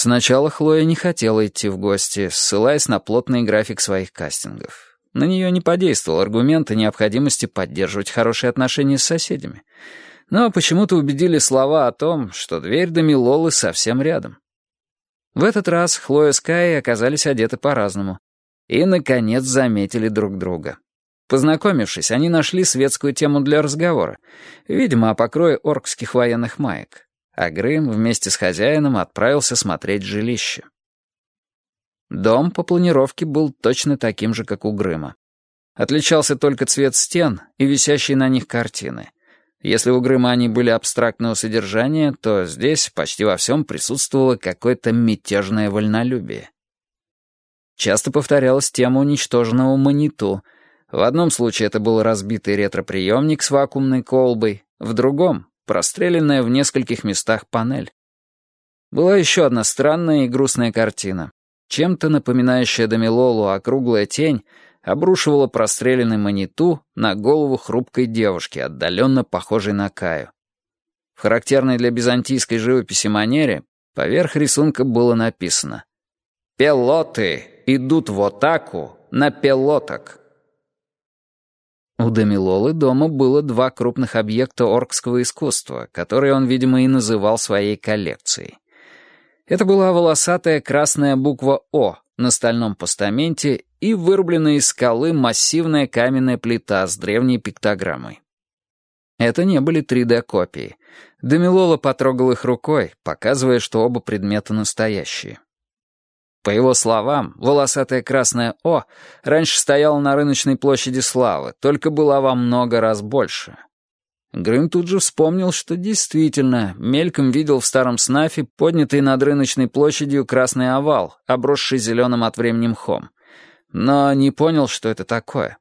Сначала Хлоя не хотела идти в гости, ссылаясь на плотный график своих кастингов. На нее не подействовал аргумент о необходимости поддерживать хорошие отношения с соседями. Но почему-то убедили слова о том, что дверь до Милолы совсем рядом. В этот раз Хлоя с Каей оказались одеты по-разному. И, наконец, заметили друг друга. Познакомившись, они нашли светскую тему для разговора, видимо, о покрое оркских военных маек а Грым вместе с хозяином отправился смотреть жилище. Дом по планировке был точно таким же, как у Грыма. Отличался только цвет стен и висящие на них картины. Если у Грыма они были абстрактного содержания, то здесь почти во всем присутствовало какое-то мятежное вольнолюбие. Часто повторялась тема уничтоженного маниту. В одном случае это был разбитый ретроприемник с вакуумной колбой, в другом простреленная в нескольких местах панель. Была еще одна странная и грустная картина. Чем-то напоминающая Дамилолу округлая тень обрушивала простреленный маниту на голову хрупкой девушки, отдаленно похожей на Каю. В характерной для византийской живописи манере поверх рисунка было написано «Пелоты идут в атаку на пелоток». У Демилолы дома было два крупных объекта оркского искусства, которые он, видимо, и называл своей коллекцией. Это была волосатая красная буква «О» на стальном постаменте и вырубленная из скалы массивная каменная плита с древней пиктограммой. Это не были 3D-копии. Демилола потрогал их рукой, показывая, что оба предмета настоящие. По его словам, волосатая красная «О» раньше стояла на рыночной площади Славы, только была во много раз больше. Грым тут же вспомнил, что действительно мельком видел в старом снафе поднятый над рыночной площадью красный овал, обросший зеленым от времени мхом. Но не понял, что это такое.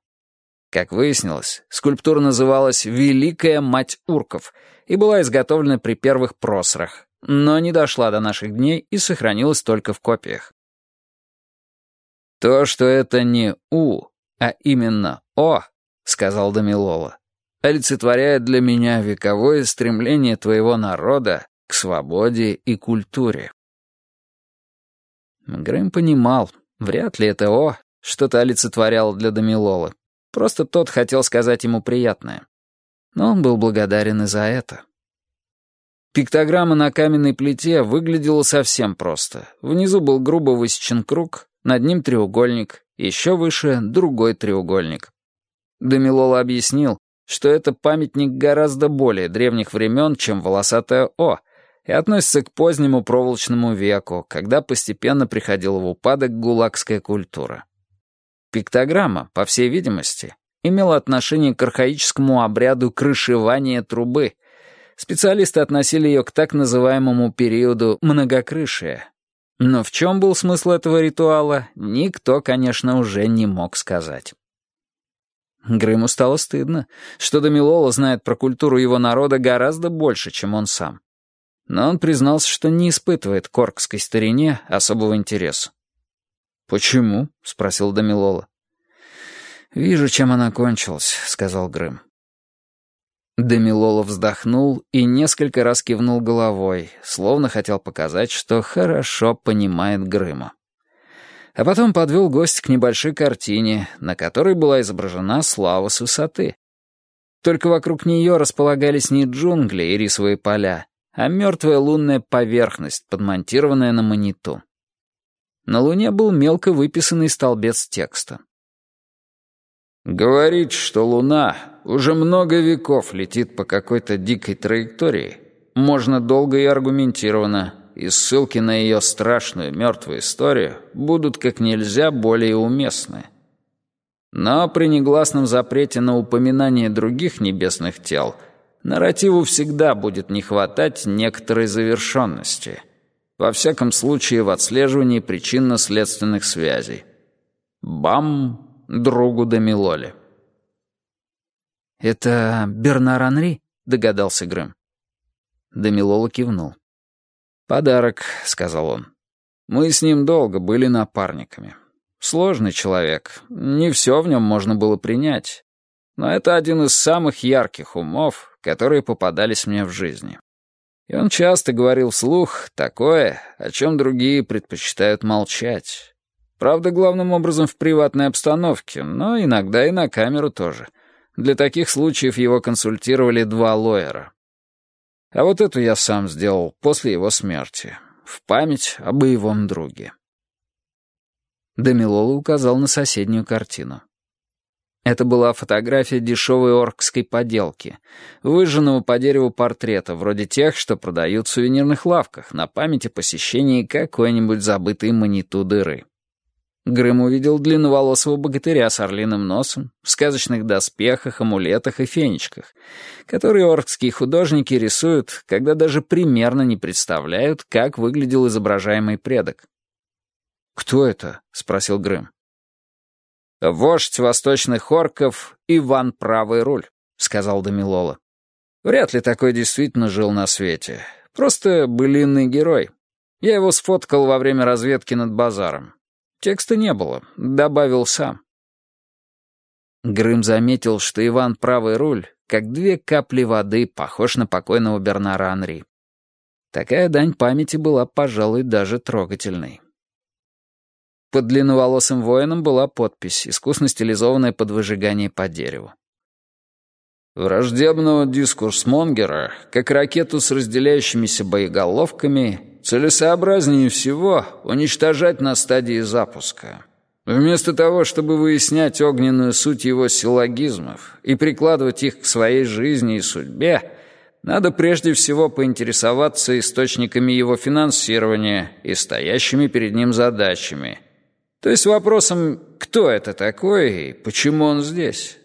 Как выяснилось, скульптура называлась «Великая мать урков» и была изготовлена при первых просрах, но не дошла до наших дней и сохранилась только в копиях. «То, что это не «у», а именно «о», — сказал Дамилола, олицетворяет для меня вековое стремление твоего народа к свободе и культуре. Грэм понимал, вряд ли это «о» что-то олицетворяло для Дамилолы. Просто тот хотел сказать ему приятное. Но он был благодарен и за это. Пиктограмма на каменной плите выглядела совсем просто. Внизу был грубо высечен круг, над ним треугольник, еще выше — другой треугольник. Дамилола объяснил, что это памятник гораздо более древних времен, чем волосатая О, и относится к позднему проволочному веку, когда постепенно приходила в упадок гулагская культура. Пиктограмма, по всей видимости, имела отношение к архаическому обряду крышевания трубы. Специалисты относили ее к так называемому периоду многокрышия, но в чем был смысл этого ритуала, никто, конечно, уже не мог сказать. Грыму стало стыдно, что Дамилола знает про культуру его народа гораздо больше, чем он сам. Но он признался, что не испытывает к оркской старине особого интереса. «Почему?» — спросил Дамилола. «Вижу, чем она кончилась», — сказал Грым. Демилола вздохнул и несколько раз кивнул головой, словно хотел показать, что хорошо понимает Грыма. А потом подвел гость к небольшой картине, на которой была изображена слава с высоты. Только вокруг нее располагались не джунгли и рисовые поля, а мертвая лунная поверхность, подмонтированная на мониту. На луне был мелко выписанный столбец текста. Говорить, что Луна уже много веков летит по какой-то дикой траектории, можно долго и аргументированно, и ссылки на ее страшную мертвую историю будут как нельзя более уместны. Но при негласном запрете на упоминание других небесных тел нарративу всегда будет не хватать некоторой завершенности, во всяком случае в отслеживании причинно-следственных связей. Бам! Другу Дамилоле. «Это Бернар Анри?» — догадался Грэм. Дамилола кивнул. «Подарок», — сказал он. «Мы с ним долго были напарниками. Сложный человек, не все в нем можно было принять. Но это один из самых ярких умов, которые попадались мне в жизни. И он часто говорил вслух такое, о чем другие предпочитают молчать. Правда, главным образом в приватной обстановке, но иногда и на камеру тоже. Для таких случаев его консультировали два лоера. А вот эту я сам сделал после его смерти, в память о боевом друге. Дамилола указал на соседнюю картину. Это была фотография дешевой оркской поделки, выжженного по дереву портрета, вроде тех, что продают в сувенирных лавках, на память о посещении какой-нибудь забытой маниту дыры. Грым увидел длинноволосого богатыря с орлиным носом, в сказочных доспехах, амулетах и фенечках, которые оркские художники рисуют, когда даже примерно не представляют, как выглядел изображаемый предок. «Кто это?» — спросил Грым. «Вождь восточных орков Иван Правый Руль», — сказал Дамилола. «Вряд ли такой действительно жил на свете. Просто былинный герой. Я его сфоткал во время разведки над базаром. Текста не было, добавил сам». Грым заметил, что Иван Правый Руль, как две капли воды, похож на покойного Бернара Анри. Такая дань памяти была, пожалуй, даже трогательной. Под длинноволосым воином была подпись, искусно стилизованная под выжигание по дереву. Враждебного дискурс-монгера, как ракету с разделяющимися боеголовками, целесообразнее всего уничтожать на стадии запуска. Вместо того, чтобы выяснять огненную суть его силлогизмов и прикладывать их к своей жизни и судьбе, надо прежде всего поинтересоваться источниками его финансирования и стоящими перед ним задачами – то есть вопросом, кто это такой и почему он здесь.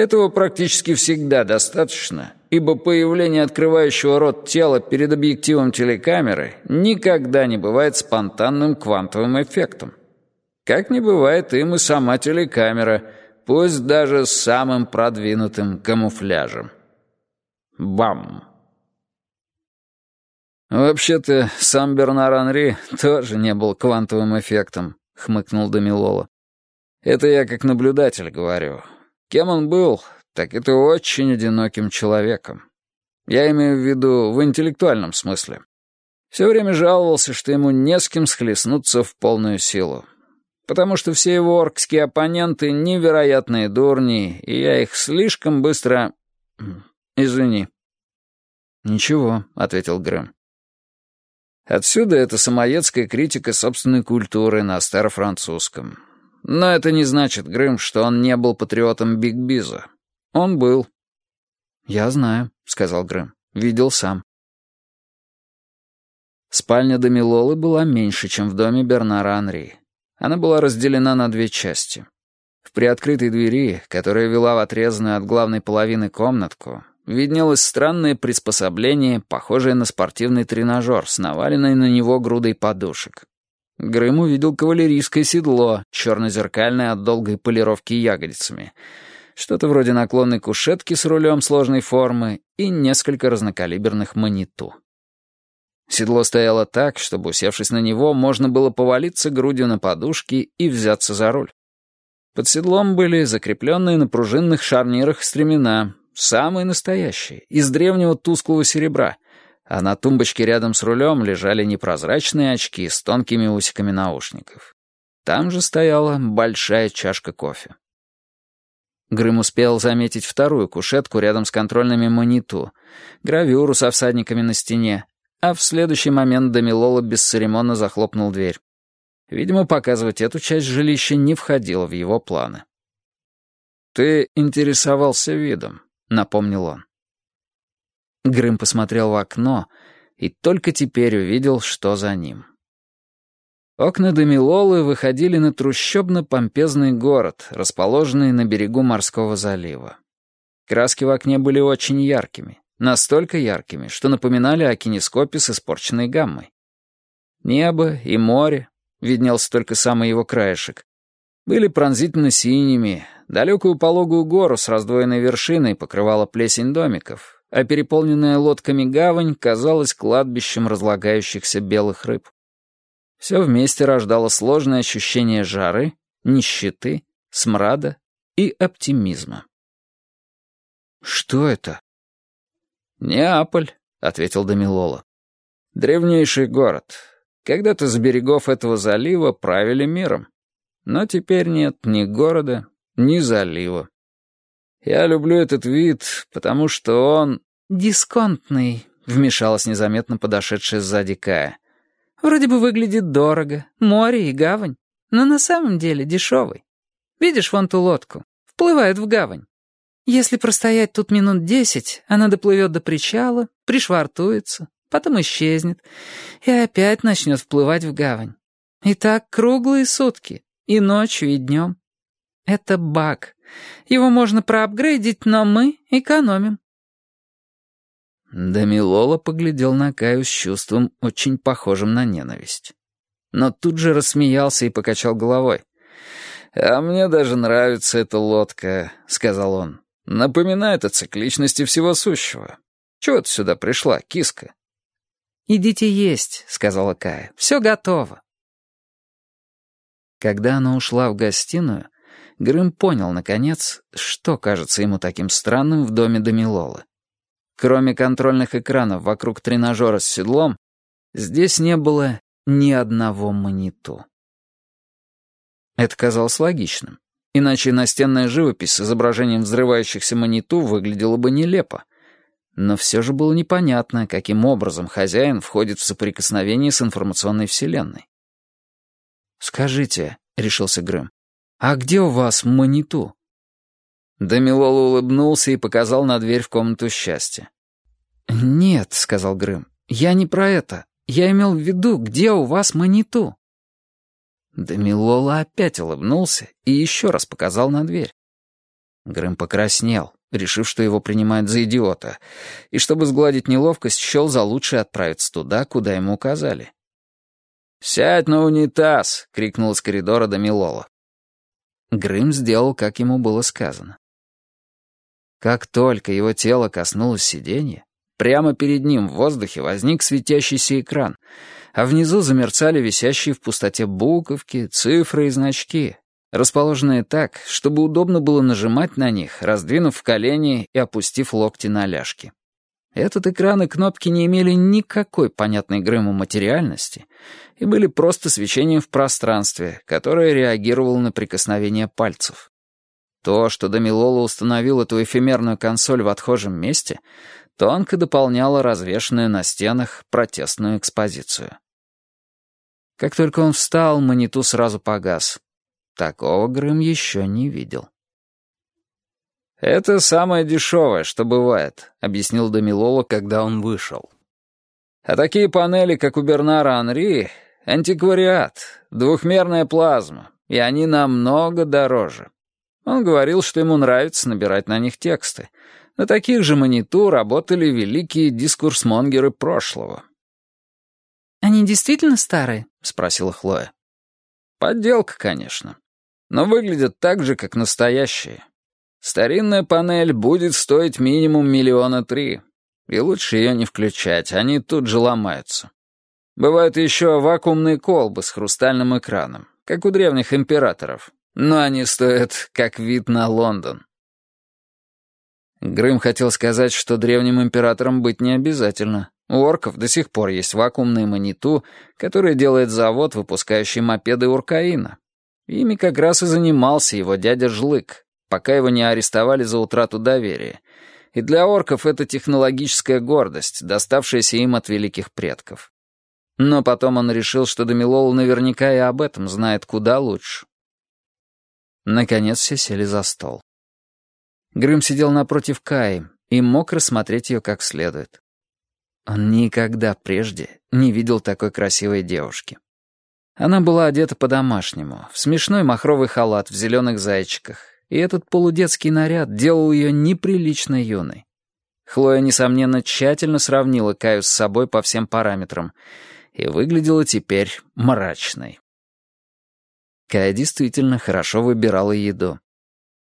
Этого практически всегда достаточно, ибо появление открывающего рот тела перед объективом телекамеры никогда не бывает спонтанным квантовым эффектом. Как не бывает им и сама телекамера, пусть даже с самым продвинутым камуфляжем. Бам! Вообще-то, сам Бернар Анри тоже не был квантовым эффектом хмыкнул Дамилола. «Это я как наблюдатель говорю. Кем он был, так это очень одиноким человеком. Я имею в виду в интеллектуальном смысле. Все время жаловался, что ему не с кем схлестнуться в полную силу. Потому что все его оркские оппоненты невероятные дурни, и я их слишком быстро... Извини». «Ничего», — ответил Грэм. Отсюда эта самоедская критика собственной культуры на старофранцузском. Но это не значит, Грым, что он не был патриотом Биг Биза. Он был. «Я знаю», — сказал Грым. «Видел сам». Спальня Дамилолы была меньше, чем в доме Бернара Анри. Она была разделена на две части. В приоткрытой двери, которая вела в отрезанную от главной половины комнатку, виднелось странное приспособление, похожее на спортивный тренажер с наваленной на него грудой подушек. Грым увидел кавалерийское седло, черно-зеркальное от долгой полировки ягодицами, что-то вроде наклонной кушетки с рулем сложной формы и несколько разнокалиберных маниту. Седло стояло так, чтобы, усевшись на него, можно было повалиться грудью на подушки и взяться за руль. Под седлом были закрепленные на пружинных шарнирах стремена, Самые настоящие, из древнего тусклого серебра, а на тумбочке рядом с рулем лежали непрозрачные очки с тонкими усиками наушников. Там же стояла большая чашка кофе. Грым успел заметить вторую кушетку рядом с контрольными мониту, гравюру со всадниками на стене, а в следующий момент Дамилола бесцеремонно захлопнул дверь. Видимо, показывать эту часть жилища не входило в его планы. «Ты интересовался видом», напомнил он. Грым посмотрел в окно и только теперь увидел, что за ним. Окна Дамилолы выходили на трущобно-помпезный город, расположенный на берегу морского залива. Краски в окне были очень яркими, настолько яркими, что напоминали о кинескопе с испорченной гаммой. Небо и море, виднелся только самый его краешек, были пронзительно синими, далекую пологую гору с раздвоенной вершиной покрывала плесень домиков, а переполненная лодками гавань казалась кладбищем разлагающихся белых рыб. Все вместе рождало сложное ощущение жары, нищеты, смрада и оптимизма. «Что это?» «Неаполь», — ответил Дамилола. «Древнейший город. Когда-то с берегов этого залива правили миром. Но теперь нет ни города, ни залива. Я люблю этот вид, потому что он...» «Дисконтный», — вмешалась незаметно подошедшая сзади Кая. «Вроде бы выглядит дорого, море и гавань, но на самом деле дешевый. Видишь вон ту лодку? Вплывает в гавань. Если простоять тут минут десять, она доплывет до причала, пришвартуется, потом исчезнет и опять начнет вплывать в гавань. И так круглые сутки, и ночью, и днем. Это баг. Его можно проапгрейдить, но мы экономим. Дамилола поглядел на Каю с чувством, очень похожим на ненависть. Но тут же рассмеялся и покачал головой. «А мне даже нравится эта лодка», — сказал он. «Напоминает о цикличности всего сущего. Чего ты сюда пришла, киска?» «Идите есть», — сказала Кая. «Все готово». Когда она ушла в гостиную, Грым понял, наконец, что кажется ему таким странным в доме Дамилолы. Кроме контрольных экранов вокруг тренажера с седлом, здесь не было ни одного маниту. Это казалось логичным. Иначе настенная живопись с изображением взрывающихся маниту выглядела бы нелепо. Но все же было непонятно, каким образом хозяин входит в соприкосновение с информационной вселенной. «Скажите», — решился Грым, — «а где у вас маниту?» Дамилола улыбнулся и показал на дверь в комнату счастья. «Нет», — сказал Грым, — «я не про это. Я имел в виду, где у вас маниту?» Дамилола опять улыбнулся и еще раз показал на дверь. Грэм покраснел, решив, что его принимают за идиота, и, чтобы сгладить неловкость, счел за лучшее отправиться туда, куда ему указали. «Сядь на унитаз!» — крикнул из коридора Дамилола. Грым сделал, как ему было сказано. Как только его тело коснулось сиденья, прямо перед ним в воздухе возник светящийся экран — а внизу замерцали висящие в пустоте буковки, цифры и значки, расположенные так, чтобы удобно было нажимать на них, раздвинув колени и опустив локти на ляжки. Этот экран и кнопки не имели никакой понятной Грэму материальности и были просто свечением в пространстве, которое реагировало на прикосновение пальцев. То, что Дамилола установил эту эфемерную консоль в отхожем месте, тонко дополняла развешенную на стенах протестную экспозицию. Как только он встал, маниту сразу погас. Такого Грым еще не видел. «Это самое дешевое, что бывает», — объяснил Дамилола, когда он вышел. «А такие панели, как у Бернара Анри, антиквариат, двухмерная плазма, и они намного дороже. Он говорил, что ему нравится набирать на них тексты, на таких же маниту работали великие дискурсмонгеры прошлого. «Они действительно старые?» — спросила Хлоя. «Подделка, конечно. Но выглядят так же, как настоящие. Старинная панель будет стоить минимум миллиона три. И лучше ее не включать, они тут же ломаются. Бывают еще вакуумные колбы с хрустальным экраном, как у древних императоров. Но они стоят как вид на Лондон. Грым хотел сказать, что древним императором быть не обязательно. У орков до сих пор есть вакуумные маниту, которые делает завод, выпускающий мопеды Уркаина. Ими как раз и занимался его дядя Жлык, пока его не арестовали за утрату доверия. И для орков это технологическая гордость, доставшаяся им от великих предков. Но потом он решил, что Дамилол наверняка и об этом знает куда лучше. Наконец все сели за стол. Грым сидел напротив Каи и мог рассмотреть ее как следует. Он никогда прежде не видел такой красивой девушки. Она была одета по-домашнему, в смешной махровый халат в зеленых зайчиках, и этот полудетский наряд делал ее неприлично юной. Хлоя, несомненно, тщательно сравнила Каю с собой по всем параметрам и выглядела теперь мрачной. Кая действительно хорошо выбирала еду.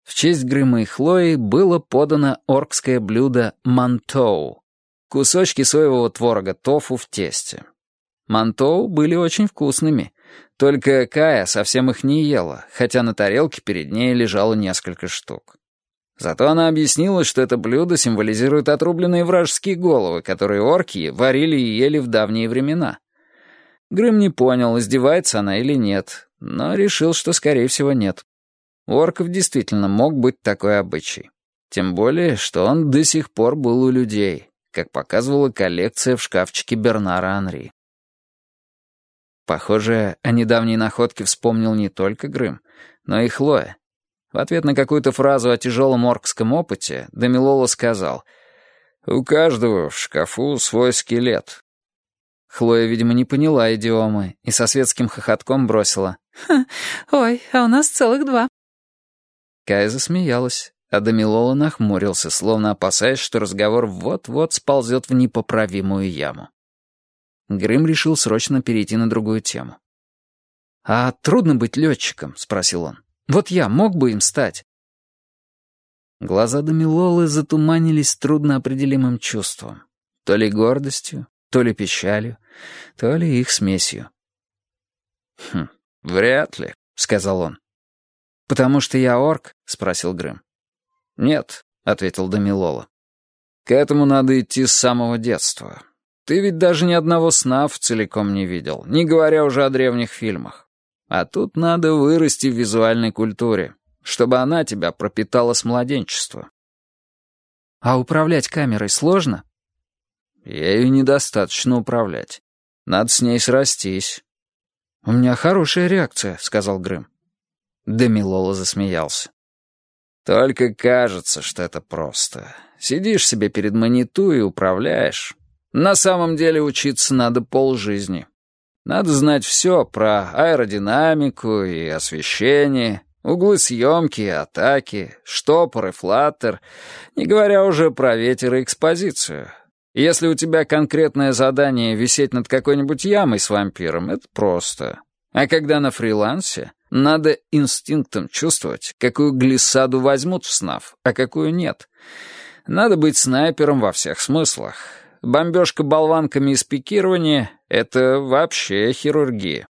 В честь Грыма и Хлои было подано оркское блюдо мантоу — кусочки соевого творога тофу в тесте. Мантоу были очень вкусными, только Кая совсем их не ела, хотя на тарелке перед ней лежало несколько штук. Зато она объяснила, что это блюдо символизирует отрубленные вражеские головы, которые орки варили и ели в давние времена. Грым не понял, издевается она или нет, но решил, что, скорее всего, нет. У орков действительно мог быть такой обычай. Тем более, что он до сих пор был у людей, как показывала коллекция в шкафчике Бернара Анри. Похоже, о недавней находке вспомнил не только Грым, но и Хлоя. В ответ на какую-то фразу о тяжелом оркском опыте Дамилола сказал «У каждого в шкафу свой скелет». Хлоя, видимо, не поняла идиомы и со светским хохотком бросила «Ой, а у нас целых два». Кая засмеялась, а Дамилола нахмурился, словно опасаясь, что разговор вот-вот сползет в непоправимую яму. Грым решил срочно перейти на другую тему. «А трудно быть летчиком?» — спросил он. «Вот я мог бы им стать?» Глаза Дамилолы затуманились трудноопределимым чувством. То ли гордостью, то ли печалью, то ли их смесью. «Хм, вряд ли», — сказал он. «Потому что я орк?» — спросил Грым. «Нет», — ответил Дамилола. «К этому надо идти с самого детства. Ты ведь даже ни одного сна в целиком не видел, не говоря уже о древних фильмах. А тут надо вырасти в визуальной культуре, чтобы она тебя пропитала с младенчества. А управлять камерой сложно? Ею недостаточно управлять. Надо с ней срастись. «У меня хорошая реакция», — сказал Грым. Демилола засмеялся. «Только кажется, что это просто. Сидишь себе перед маниту и управляешь, на самом деле учиться надо полжизни. Надо знать все про аэродинамику и освещение, углы съемки и атаки, штопор и флаттер, не говоря уже про ветер и экспозицию. Если у тебя конкретное задание висеть над какой-нибудь ямой с вампиром, это просто. А когда на фрилансе, надо инстинктом чувствовать, какую глиссаду возьмут в СНАФ, а какую нет. Надо быть снайпером во всех смыслах бомбежка болванками из пикирования — это вообще хирургия.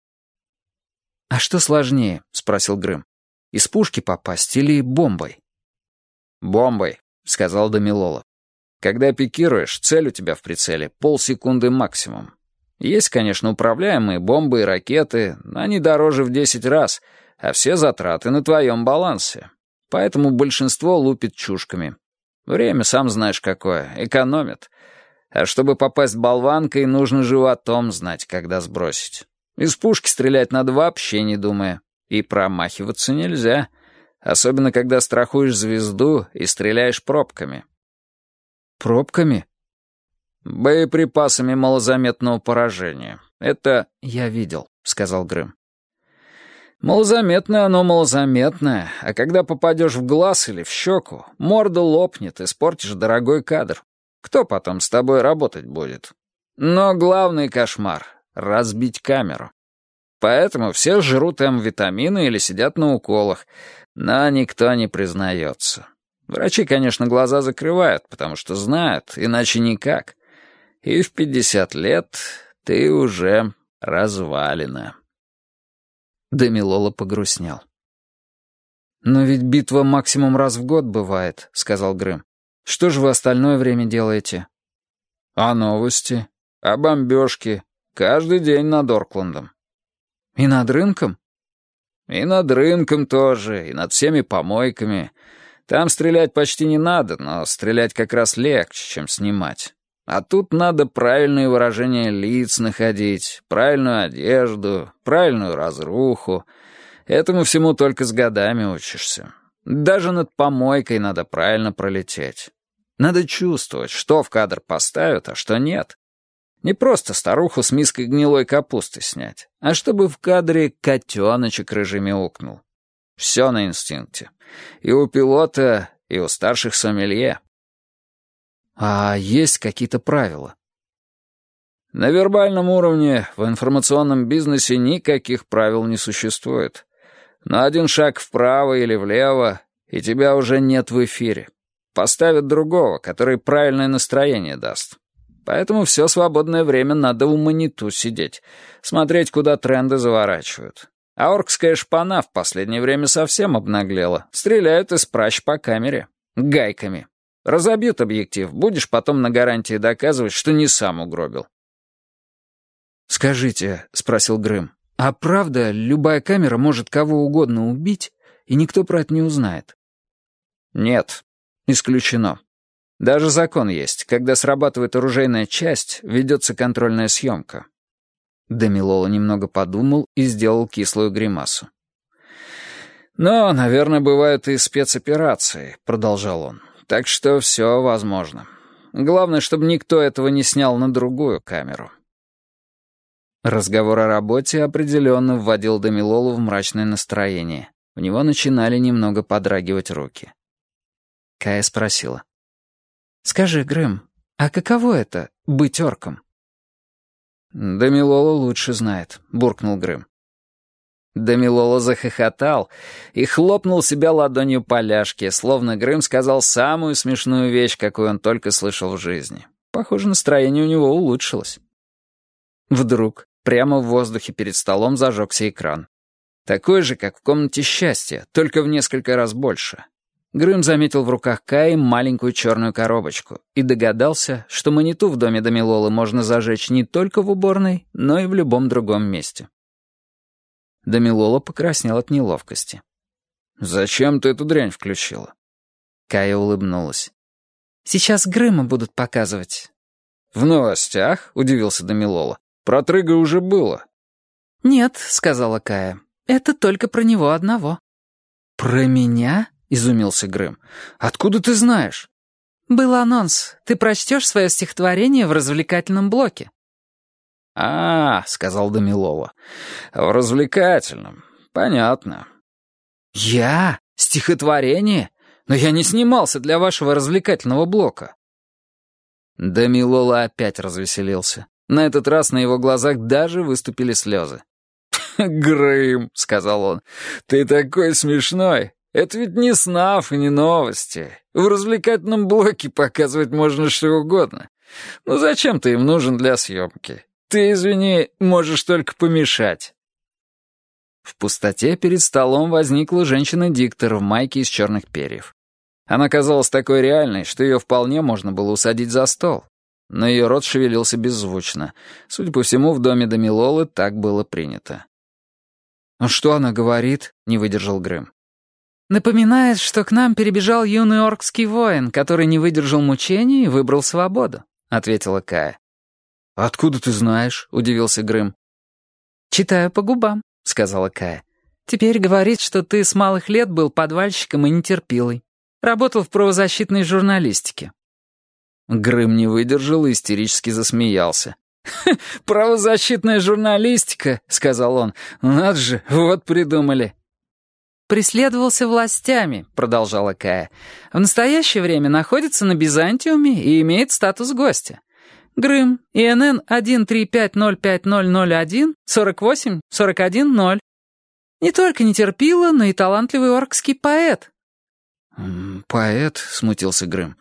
«А что сложнее?» — спросил Грым. «Из пушки попасть или бомбой?» «Бомбой», — сказал Дамилола. «Когда пикируешь, цель у тебя в прицеле — полсекунды максимум. Есть, конечно, управляемые бомбы и ракеты, но они дороже в десять раз, а все затраты на твоем балансе. Поэтому большинство лупит чушками. Время, сам знаешь какое, экономит. А чтобы попасть болванкой, нужно животом знать, когда сбросить. Из пушки стрелять надо вообще не думая. И промахиваться нельзя. Особенно, когда страхуешь звезду и стреляешь пробками. Пробками? Боеприпасами малозаметного поражения. Это я видел, сказал Грым. Малозаметное оно малозаметное, а когда попадешь в глаз или в щеку, морда лопнет, испортишь дорогой кадр. Кто потом с тобой работать будет? Но главный кошмар — разбить камеру. Поэтому все жрут М-витамины или сидят на уколах, но никто не признается. Врачи, конечно, глаза закрывают, потому что знают, иначе никак. И в 50 лет ты уже развалина. Демилола погрустнел. «Но ведь битва максимум раз в год бывает», — сказал Грым. Что же вы остальное время делаете? А новости? А бомбежки? Каждый день над Оркландом. И над рынком? И над рынком тоже, и над всеми помойками. Там стрелять почти не надо, но стрелять как раз легче, чем снимать. А тут надо правильные выражения лиц находить, правильную одежду, правильную разруху. Этому всему только с годами учишься. Даже над помойкой надо правильно пролететь. Надо чувствовать, что в кадр поставят, а что нет. Не просто старуху с миской гнилой капусты снять, а чтобы в кадре котеночек рыжими укнул. Все на инстинкте. И у пилота, и у старших сомелье. А есть какие-то правила? На вербальном уровне в информационном бизнесе никаких правил не существует. На один шаг вправо или влево, и тебя уже нет в эфире. Поставят другого, который правильное настроение даст. Поэтому все свободное время надо у маниту сидеть, смотреть, куда тренды заворачивают. А оркская шпана в последнее время совсем обнаглела. Стреляют из пращ по камере. Гайками. Разобьют объектив, будешь потом на гарантии доказывать, что не сам угробил. «Скажите», — спросил Грым, «а правда, любая камера может кого угодно убить, и никто про это не узнает?» «Нет, исключено. Даже закон есть. Когда срабатывает оружейная часть, ведется контрольная съемка». Дамилола немного подумал и сделал кислую гримасу. «Но, наверное, бывают и спецоперации», — продолжал он. «Так что все возможно. Главное, чтобы никто этого не снял на другую камеру». Разговор о работе определенно вводил Дамилолу в мрачное настроение. У него начинали немного подрагивать руки. Кая спросила. «Скажи, Грэм, а каково это — быть орком?» «Дамилола лучше знает», — буркнул Грэм. Дамилола захохотал и хлопнул себя ладонью по ляжке, словно Грым сказал самую смешную вещь, какую он только слышал в жизни. Похоже, настроение у него улучшилось. Вдруг прямо в воздухе перед столом зажегся экран. Такой же, как в комнате счастья, только в несколько раз больше. Грым заметил в руках Каи маленькую черную коробочку и догадался, что маниту в доме Дамилолы можно зажечь не только в уборной, но и в любом другом месте. Дамилола покраснел от неловкости. «Зачем ты эту дрянь включила?» Кая улыбнулась. «Сейчас Грыма будут показывать». «В новостях?» — удивился Дамилола. «Про Трыга уже было». «Нет», — сказала Кая. «Это только про него одного». «Про меня?» — изумился Грым. «Откуда ты знаешь?» «Был анонс. Ты прочтешь свое стихотворение в развлекательном блоке». «А, — сказал Дамилова, — в развлекательном. Понятно». «Я? Стихотворение? Но я не снимался для вашего развлекательного блока». Дамилола опять развеселился. На этот раз на его глазах даже выступили слезы. «Грым», — сказал он, — «ты такой смешной. Это ведь не СНАФ и не новости. В развлекательном блоке показывать можно что угодно. Ну зачем ты им нужен для съемки? Ты, извини, можешь только помешать». В пустоте перед столом возникла женщина-диктор в майке из черных перьев. Она казалась такой реальной, что ее вполне можно было усадить за стол. Но ее рот шевелился беззвучно. Судя по всему, в доме Дамилолы так было принято. «Ну что она говорит?» — не выдержал Грэм. «Напоминает, что к нам перебежал юный оркский воин, который не выдержал мучений и выбрал свободу», — ответила Кая. «Откуда ты знаешь?» — удивился Грым. «Читаю по губам», — сказала Кая. «Теперь говорит, что ты с малых лет был подвальщиком и нетерпилой. Работал в правозащитной журналистике». Грым не выдержал и истерически засмеялся. «Правозащитная журналистика», — сказал он. «Надо же, вот придумали». «Преследовался властями», — продолжала Кая. «В настоящее время находится на Бизантиуме и имеет статус гостя. Грым, ИНН 135050001, 48, 41, 0. Не только нетерпила, но и талантливый оркский поэт». «Поэт?» — смутился Грым.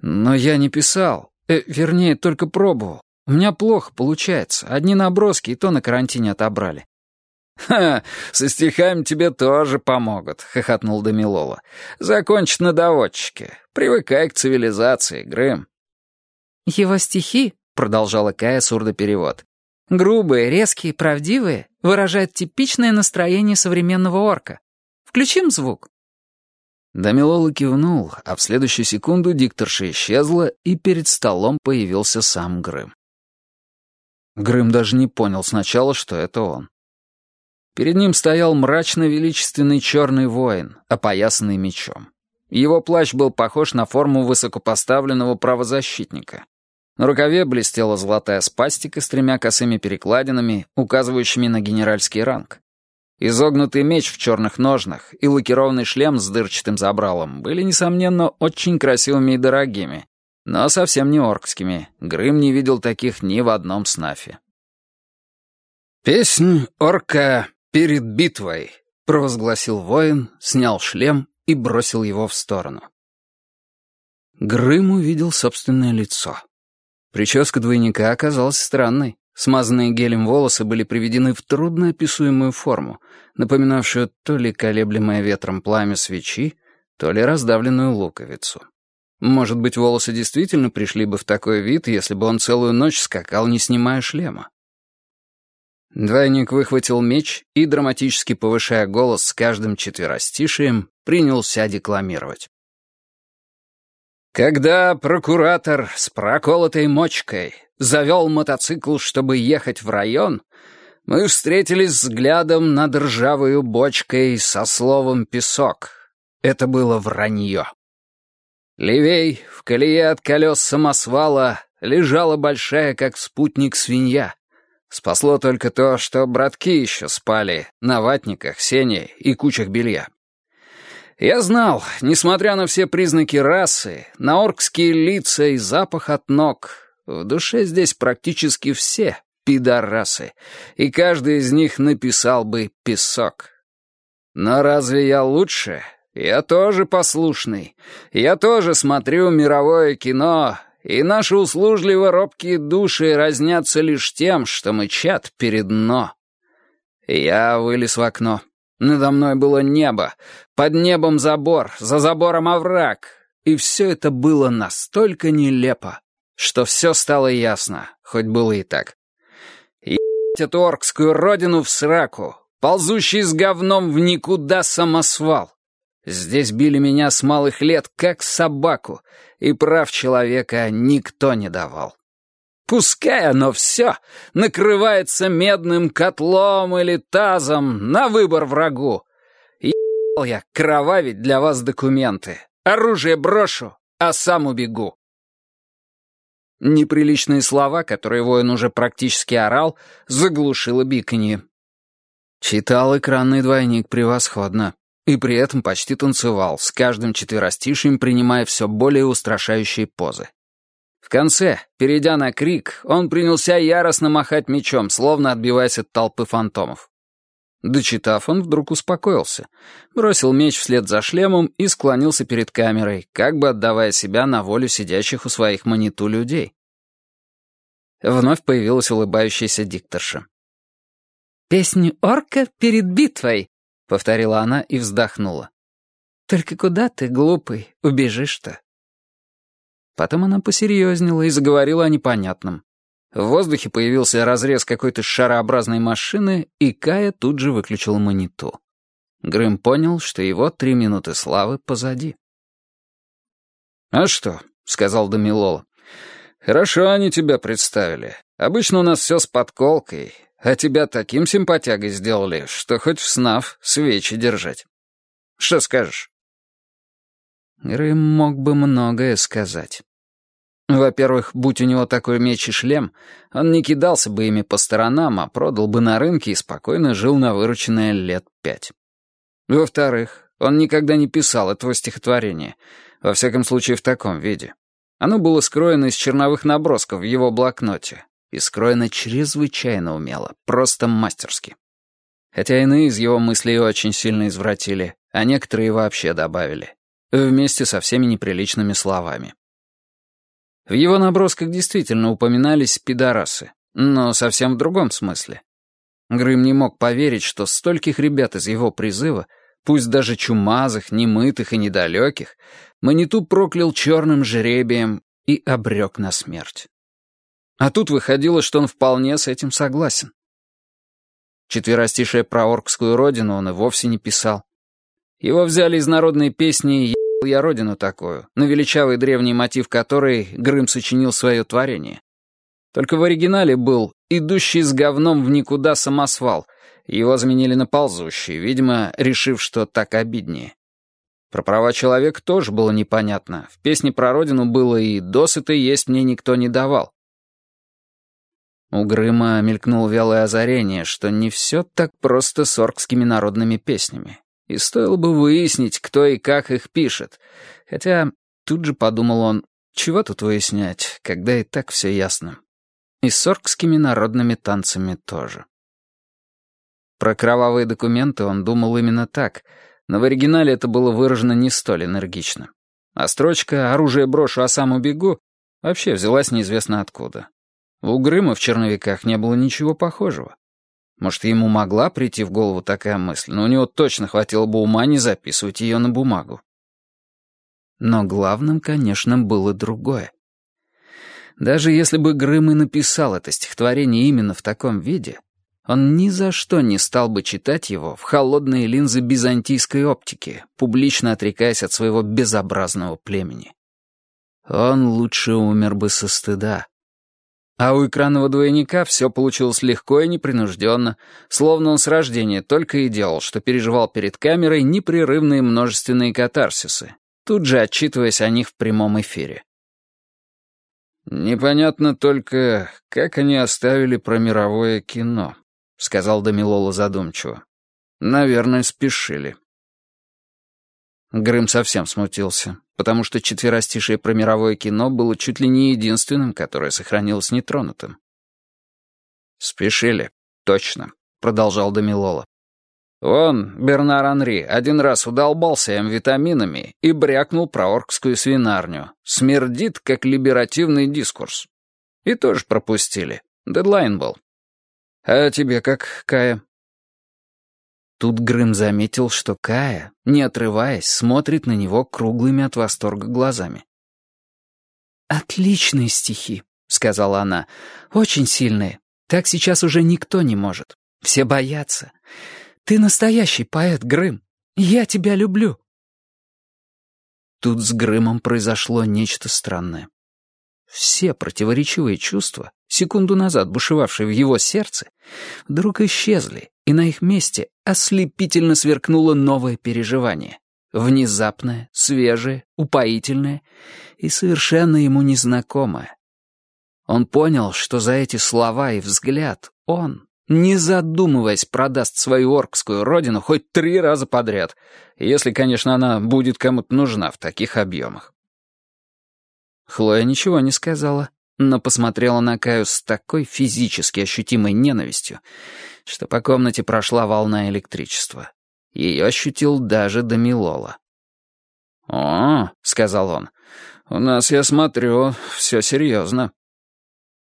«Но я не писал. Э, вернее, только пробовал. У меня плохо получается. Одни наброски и то на карантине отобрали». «Ха, со стихами тебе тоже помогут», — хохотнул Дамилола. «Закончить на доводчике. Привыкай к цивилизации, Грым». «Его стихи», — продолжала Кая сурдоперевод, «грубые, резкие, правдивые, выражают типичное настроение современного орка. Включим звук». Дамилола кивнул, а в следующую секунду дикторша исчезла, и перед столом появился сам Грым. Грым даже не понял сначала, что это он. Перед ним стоял мрачно-величественный черный воин, опоясанный мечом. Его плащ был похож на форму высокопоставленного правозащитника. На рукаве блестела золотая спастика с тремя косыми перекладинами, указывающими на генеральский ранг. Изогнутый меч в черных ножнах и лакированный шлем с дырчатым забралом были, несомненно, очень красивыми и дорогими, но совсем не оркскими. Грым не видел таких ни в одном снафе. «Песнь орка перед битвой», — провозгласил воин, снял шлем и бросил его в сторону. Грым увидел собственное лицо. Прическа двойника оказалась странной. Смазанные гелем волосы были приведены в трудноописуемую форму, напоминавшую то ли колеблемое ветром пламя свечи, то ли раздавленную луковицу. Может быть, волосы действительно пришли бы в такой вид, если бы он целую ночь скакал, не снимая шлема. Двойник выхватил меч и, драматически повышая голос с каждым четверостишием, принялся декламировать. Когда прокуратор с проколотой мочкой завел мотоцикл, чтобы ехать в район, мы встретились взглядом над ржавою бочкой со словом «песок». Это было вранье. Левей, в колее от колес самосвала, лежала большая, как спутник, свинья. Спасло только то, что братки еще спали на ватниках, сене и кучах белья. Я знал, несмотря на все признаки расы, на оркские лица и запах от ног, в душе здесь практически все пидорасы, и каждый из них написал бы «песок». Но разве я лучше? Я тоже послушный. Я тоже смотрю мировое кино и наши услужливо робкие души разнятся лишь тем, что мычат перед «но». Я вылез в окно. Надо мной было небо, под небом забор, за забором овраг. И все это было настолько нелепо, что все стало ясно, хоть было и так. Ебать эту оркскую родину в сраку, ползущий с говном в никуда самосвал. Здесь били меня с малых лет, как собаку, и прав человека никто не давал. Пускай оно все накрывается медным котлом или тазом на выбор врагу. Ебал я кровавить для вас документы. Оружие брошу, а сам убегу. Неприличные слова, которые воин уже практически орал, заглушило биканье. Читал экранный двойник превосходно. И при этом почти танцевал, с каждым четверостишием принимая все более устрашающие позы. В конце, перейдя на крик, он принялся яростно махать мечом, словно отбиваясь от толпы фантомов. Дочитав, он вдруг успокоился, бросил меч вслед за шлемом и склонился перед камерой, как бы отдавая себя на волю сидящих у своих маниту людей. Вновь появилась улыбающаяся дикторша. «Песню орка перед битвой», — повторила она и вздохнула. «Только куда ты, глупый, убежишь-то?» Потом она посерьезнела и заговорила о непонятном. В воздухе появился разрез какой-то шарообразной машины, и Кая тут же выключил мониту. Грым понял, что его три минуты славы позади. «А что?» — сказал Дамилола. «Хорошо они тебя представили. Обычно у нас все с подколкой, а тебя таким симпатягой сделали, что хоть в снав свечи держать. Что скажешь?» Грым мог бы многое сказать. Во-первых, будь у него такой меч и шлем, он не кидался бы ими по сторонам, а продал бы на рынке и спокойно жил на вырученное лет пять. Во-вторых, он никогда не писал этого стихотворения, во всяком случае в таком виде. Оно было скроено из черновых набросков в его блокноте, и скроено чрезвычайно умело, просто мастерски. Хотя иные из его мыслей очень сильно извратили, а некоторые вообще добавили. Вместе со всеми неприличными словами. В его набросках действительно упоминались пидорасы, но совсем в другом смысле. Грым не мог поверить, что стольких ребят из его призыва, пусть даже чумазых, немытых и недалеких, Маниту проклял черным жребием и обрек на смерть. А тут выходило, что он вполне с этим согласен. Четверостишее про оркскую родину он и вовсе не писал. Его взяли из народной песни «Ебал я родину такую», на величавый древний мотив которой Грым сочинил свое творение. Только в оригинале был «Идущий с говном в никуда самосвал», его заменили на ползущий, видимо, решив, что так обиднее. Про права человека тоже было непонятно. В песне про родину было и «досыта есть мне никто не давал». У Грыма мелькнуло вялое озарение, что не все так просто с оркскими народными песнями. И стоило бы выяснить, кто и как их пишет. Хотя тут же подумал он, чего тут выяснять, когда и так все ясно. И с оркскими народными танцами тоже. Про кровавые документы он думал именно так, но в оригинале это было выражено не столь энергично. А строчка «оружие брошу, а сам убегу» вообще взялась неизвестно откуда. У Грыма в черновиках не было ничего похожего. Может, ему могла прийти в голову такая мысль, но у него точно хватило бы ума не записывать ее на бумагу. Но главным, конечно, было другое. Даже если бы Грым и написал это стихотворение именно в таком виде, он ни за что не стал бы читать его в холодные линзы византийской оптики, публично отрекаясь от своего безобразного племени. Он лучше умер бы со стыда. А у экранного двойника все получилось легко и непринужденно, словно он с рождения только и делал, что переживал перед камерой непрерывные множественные катарсисы, тут же отчитываясь о них в прямом эфире. «Непонятно только, как они оставили про мировое кино», — сказал Дамилола задумчиво. «Наверное, спешили». Грым совсем смутился, потому что четверостишее про мировое кино было чуть ли не единственным, которое сохранилось нетронутым. «Спешили, точно», — продолжал Дамилола. «Вон, Бернар Анри один раз удолбался им витаминами и брякнул про оркскую свинарню. Смердит, как либеративный дискурс. И тоже пропустили. Дедлайн был. А тебе как, Кая?» Тут Грым заметил, что Кая, не отрываясь, смотрит на него круглыми от восторга глазами. «Отличные стихи», — сказала она. «Очень сильные. Так сейчас уже никто не может. Все боятся. Ты настоящий поэт, Грым. Я тебя люблю». Тут с Грымом произошло нечто странное. Все противоречивые чувства, секунду назад бушевавшие в его сердце, вдруг исчезли, и на их месте ослепительно сверкнуло новое переживание. Внезапное, свежее, упоительное и совершенно ему незнакомое. Он понял, что за эти слова и взгляд он, не задумываясь, продаст свою оркскую родину хоть три раза подряд, если, конечно, она будет кому-то нужна в таких объемах. Хлоя ничего не сказала, но посмотрела на Каю с такой физически ощутимой ненавистью, что по комнате прошла волна электричества. Ее ощутил даже Дамилола. «О, — сказал он, — у нас, я смотрю, все серьезно».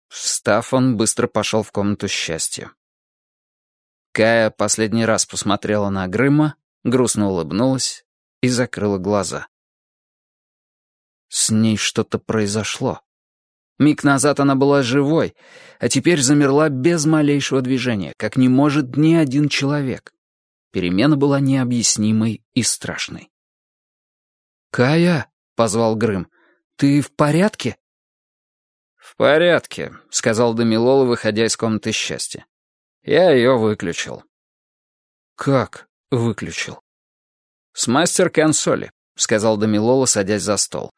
Встав, он быстро пошел в комнату счастья. Кая последний раз посмотрела на Грыма, грустно улыбнулась и закрыла глаза. С ней что-то произошло. Миг назад она была живой, а теперь замерла без малейшего движения, как не может ни один человек. Перемена была необъяснимой и страшной. «Кая», — позвал Грым, — «ты в порядке?» «В порядке», — сказал Дамилола, выходя из комнаты счастья. «Я ее выключил». «Как выключил?» «С мастер-консоли. — сказал Дамилола, садясь за стол.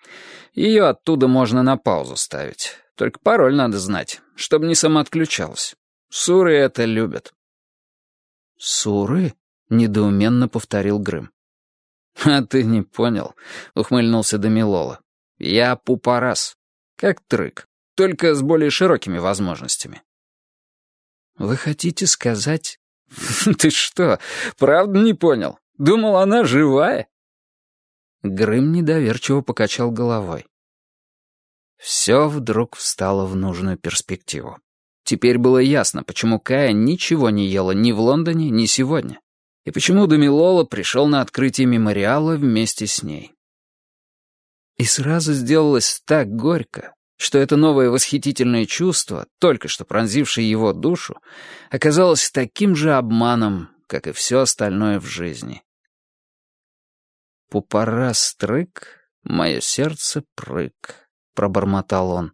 «Ее оттуда можно на паузу ставить. Только пароль надо знать, чтобы не самоотключалась. Суры это любят». «Суры?» — недоуменно повторил Грым. «А ты не понял», — ухмыльнулся Дамилола. «Я пупорас, как трык, только с более широкими возможностями». «Вы хотите сказать...» «Ты что, правда не понял? Думал, она живая?» Грым недоверчиво покачал головой. Все вдруг встало в нужную перспективу. Теперь было ясно, почему Кая ничего не ела ни в Лондоне, ни сегодня. И почему Дамилола пришел на открытие мемориала вместе с ней. И сразу сделалось так горько, что это новое восхитительное чувство, только что пронзившее его душу, оказалось таким же обманом, как и все остальное в жизни. «Пупора стрык, мое сердце прыг», — пробормотал он.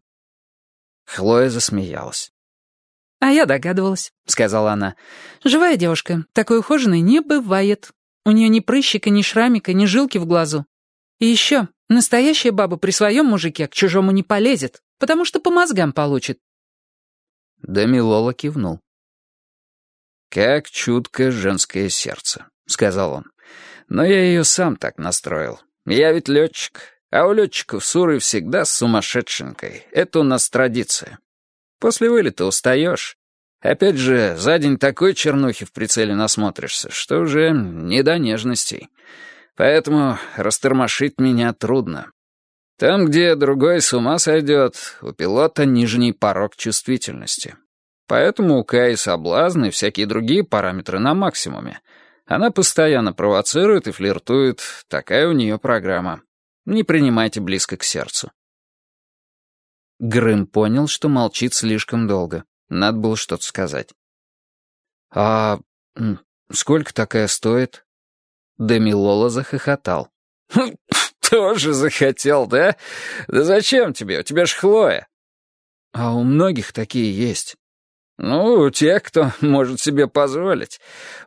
Хлоя засмеялась. «А я догадывалась», — сказала она. «Живая девушка, такой ухоженной не бывает. У нее ни прыщика, ни шрамика, ни жилки в глазу. И еще, настоящая баба при своем мужике к чужому не полезет, потому что по мозгам получит». Дамилола кивнул. «Как чуткое женское сердце», — сказал он. Но я ее сам так настроил. Я ведь летчик, а у летчиков суры всегда с сумасшедшенькой. Это у нас традиция. После вылета устаешь. Опять же, за день такой чернухи в прицеле насмотришься, что уже не до нежностей. Поэтому растормошить меня трудно. Там, где другой с ума сойдет, у пилота нижний порог чувствительности. Поэтому у Каи соблазны и всякие другие параметры на максимуме — она постоянно провоцирует и флиртует, такая у нее программа. Не принимайте близко к сердцу». Грым понял, что молчит слишком долго. Надо было что-то сказать. «А сколько такая стоит?» Демилола захохотал. «Тоже захотел, да? Да зачем тебе? У тебя ж Хлоя». «А у многих такие есть». «Ну, у тех, кто может себе позволить.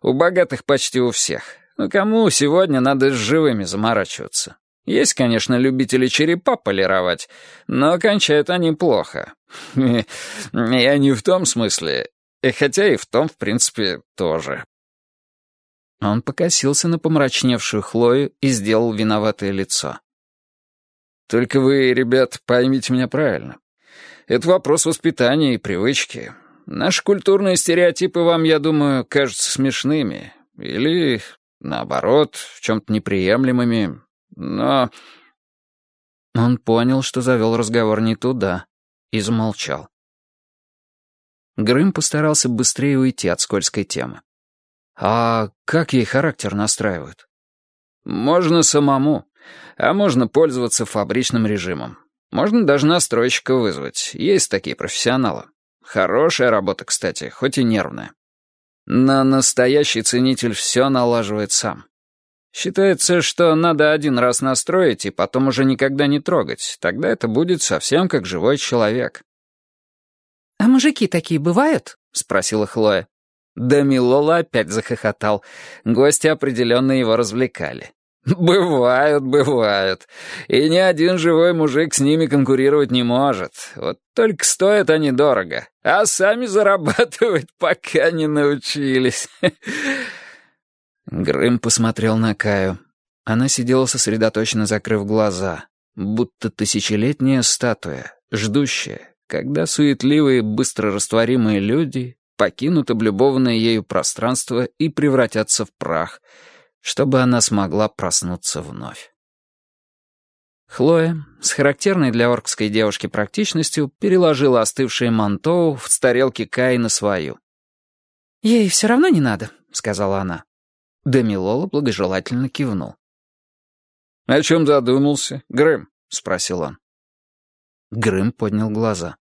У богатых почти у всех. Ну, кому сегодня надо с живыми заморачиваться? Есть, конечно, любители черепа полировать, но кончают они плохо. Я не в том смысле, хотя и в том, в принципе, тоже». Он покосился на помрачневшую Хлою и сделал виноватое лицо. «Только вы, ребят, поймите меня правильно. Это вопрос воспитания и привычки. Наши культурные стереотипы вам, я думаю, кажутся смешными. Или, наоборот, в чем-то неприемлемыми. Но...» Он понял, что завел разговор не туда, и замолчал. Грым постарался быстрее уйти от скользкой темы. «А как ей характер настраивают?» «Можно самому, а можно пользоваться фабричным режимом. Можно даже настройщика вызвать. Есть такие профессионалы. Хорошая работа, кстати, хоть и нервная. Но настоящий ценитель все налаживает сам. Считается, что надо один раз настроить и потом уже никогда не трогать. Тогда это будет совсем как живой человек. «А мужики такие бывают?» — спросила Хлоя. Да Милола опять захохотал. Гости определенно его развлекали. «Бывают, бывают. И ни один живой мужик с ними конкурировать не может. Вот только стоят они дорого. А сами зарабатывать пока не научились». Грым посмотрел на Каю. Она сидела сосредоточенно закрыв глаза, будто тысячелетняя статуя, ждущая, когда суетливые, быстро растворимые люди покинут облюбованное ею пространство и превратятся в прах — чтобы она смогла проснуться вновь. Хлоя, с характерной для оркской девушки практичностью, переложила остывшее мантоу в тарелке Каи на свою. «Ей все равно не надо», — сказала она. Демилола благожелательно кивнул. «О чем задумался, Грэм?» — спросил он. Грэм поднял глаза.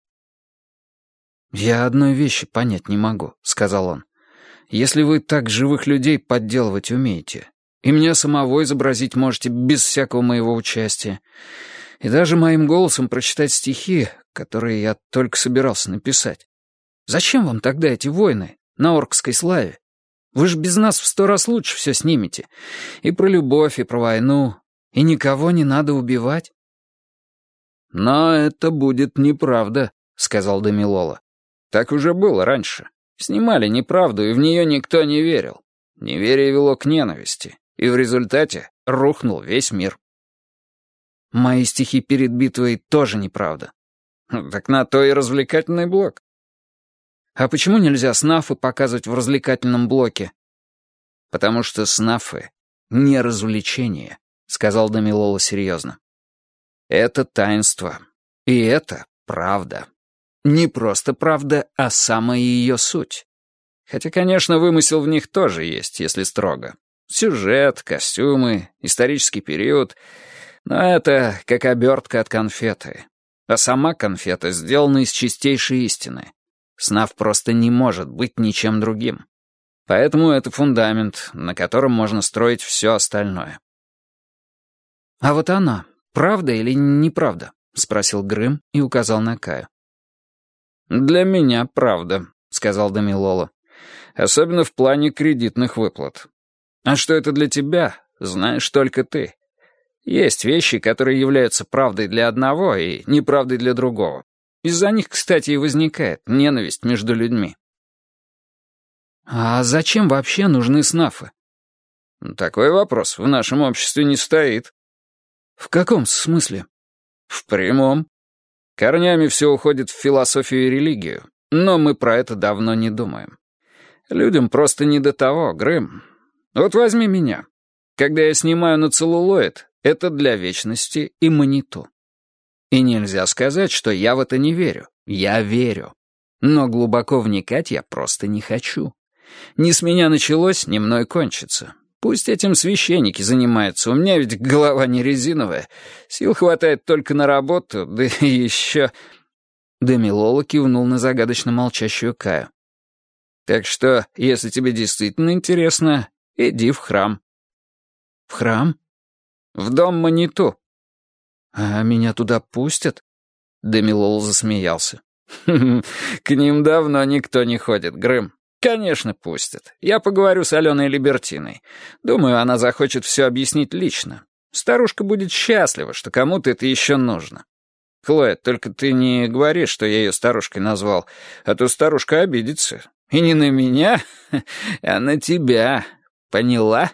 «Я одной вещи понять не могу», — сказал он. «Если вы так живых людей подделывать умеете, и меня самого изобразить можете без всякого моего участия. И даже моим голосом прочитать стихи, которые я только собирался написать. Зачем вам тогда эти войны на оркской славе? Вы же без нас в сто раз лучше все снимете. И про любовь, и про войну. И никого не надо убивать. «Но это будет неправда», — сказал Демилола. «Так уже было раньше. Снимали неправду, и в нее никто не верил. Неверие вело к ненависти и в результате рухнул весь мир. Мои стихи перед битвой тоже неправда. Так на то и развлекательный блок. А почему нельзя снафы показывать в развлекательном блоке? Потому что снафы — не развлечение, сказал Дамилола серьезно. Это таинство. И это правда. Не просто правда, а самая ее суть. Хотя, конечно, вымысел в них тоже есть, если строго. Сюжет, костюмы, исторический период. Но это как обертка от конфеты. А сама конфета сделана из чистейшей истины. Снав просто не может быть ничем другим. Поэтому это фундамент, на котором можно строить все остальное. «А вот она, правда или неправда?» — спросил Грым и указал на Каю. «Для меня правда», — сказал Дамилола. «Особенно в плане кредитных выплат. А что это для тебя, знаешь только ты. Есть вещи, которые являются правдой для одного и неправдой для другого. Из-за них, кстати, и возникает ненависть между людьми. А зачем вообще нужны снафы? Такой вопрос в нашем обществе не стоит. В каком смысле? В прямом. Корнями все уходит в философию и религию, но мы про это давно не думаем. Людям просто не до того, Грым. Вот возьми меня. Когда я снимаю на целлулоид, это для вечности и маниту. И нельзя сказать, что я в это не верю. Я верю. Но глубоко вникать я просто не хочу. Не с меня началось, не мной кончится. Пусть этим священники занимаются, у меня ведь голова не резиновая. Сил хватает только на работу, да и еще...» Демилола кивнул на загадочно молчащую Каю. «Так что, если тебе действительно интересно, иди в храм». «В храм?» «В дом Маниту». «А меня туда пустят?» Демилол засмеялся. «К ним давно никто не ходит, Грым. Конечно, пустят. Я поговорю с Аленой Либертиной. Думаю, она захочет все объяснить лично. Старушка будет счастлива, что кому-то это еще нужно. Хлоя, только ты не говори, что я ее старушкой назвал, а то старушка обидится. И не на меня, а на тебя. Поняла?»